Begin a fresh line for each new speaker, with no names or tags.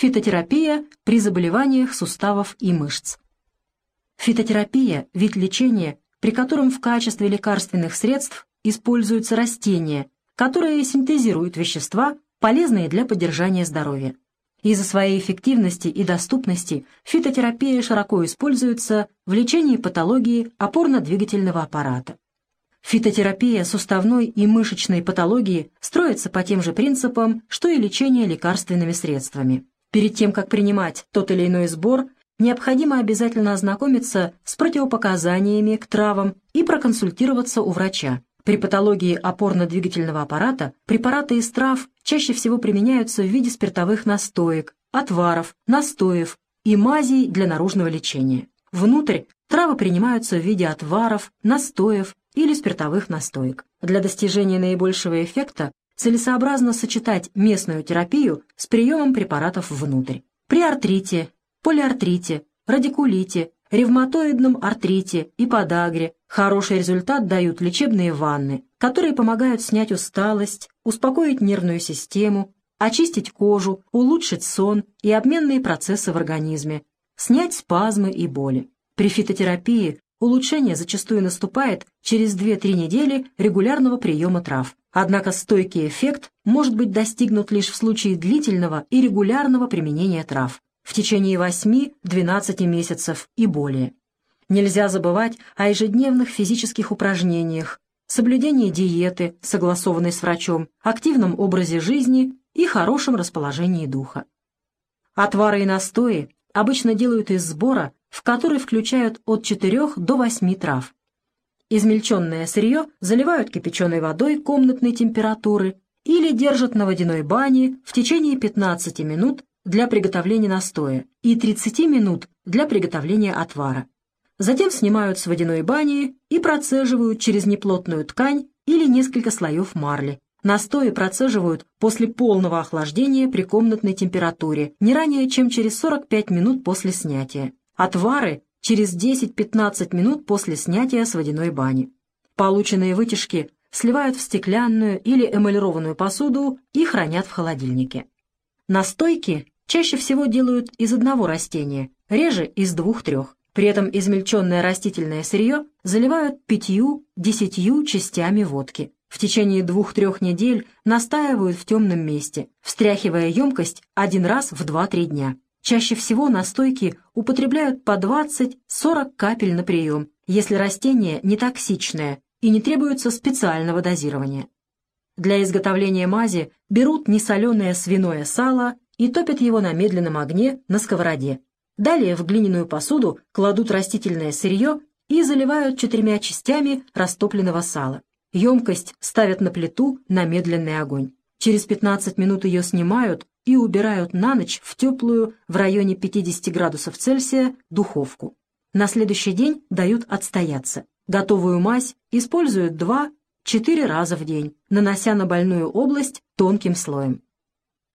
Фитотерапия при заболеваниях суставов и мышц. Фитотерапия – вид лечения, при котором в качестве лекарственных средств используются растения, которые синтезируют вещества, полезные для поддержания здоровья. Из-за своей эффективности и доступности фитотерапия широко используется в лечении патологии опорно-двигательного аппарата. Фитотерапия суставной и мышечной патологии строится по тем же принципам, что и лечение лекарственными средствами. Перед тем, как принимать тот или иной сбор, необходимо обязательно ознакомиться с противопоказаниями к травам и проконсультироваться у врача. При патологии опорно-двигательного аппарата препараты из трав чаще всего применяются в виде спиртовых настоек, отваров, настоев и мазей для наружного лечения. Внутрь травы принимаются в виде отваров, настоев или спиртовых настоек. Для достижения наибольшего эффекта целесообразно сочетать местную терапию с приемом препаратов внутрь. При артрите, полиартрите, радикулите, ревматоидном артрите и подагре хороший результат дают лечебные ванны, которые помогают снять усталость, успокоить нервную систему, очистить кожу, улучшить сон и обменные процессы в организме, снять спазмы и боли. При фитотерапии улучшение зачастую наступает через 2-3 недели регулярного приема трав. Однако стойкий эффект может быть достигнут лишь в случае длительного и регулярного применения трав в течение 8-12 месяцев и более. Нельзя забывать о ежедневных физических упражнениях, соблюдении диеты, согласованной с врачом, активном образе жизни и хорошем расположении духа. Отвары и настои обычно делают из сбора, в который включают от 4 до 8 трав. Измельченное сырье заливают кипяченой водой комнатной температуры или держат на водяной бане в течение 15 минут для приготовления настоя и 30 минут для приготовления отвара. Затем снимают с водяной бани и процеживают через неплотную ткань или несколько слоев марли. Настои процеживают после полного охлаждения при комнатной температуре, не ранее, чем через 45 минут после снятия. Отвары через 10-15 минут после снятия с водяной бани. Полученные вытяжки сливают в стеклянную или эмалированную посуду и хранят в холодильнике. Настойки чаще всего делают из одного растения, реже из двух-трех. При этом измельченное растительное сырье заливают пятью-десятью частями водки. В течение двух-трех недель настаивают в темном месте, встряхивая емкость один раз в 2-3 дня. Чаще всего настойки употребляют по 20-40 капель на прием, если растение не токсичное и не требуется специального дозирования. Для изготовления мази берут несоленое свиное сало и топят его на медленном огне на сковороде. Далее в глиняную посуду кладут растительное сырье и заливают четырьмя частями растопленного сала. Емкость ставят на плиту на медленный огонь. Через 15 минут ее снимают и убирают на ночь в теплую в районе 50 градусов Цельсия духовку. На следующий день дают отстояться. Готовую мазь используют 2-4 раза в день, нанося на больную область тонким слоем.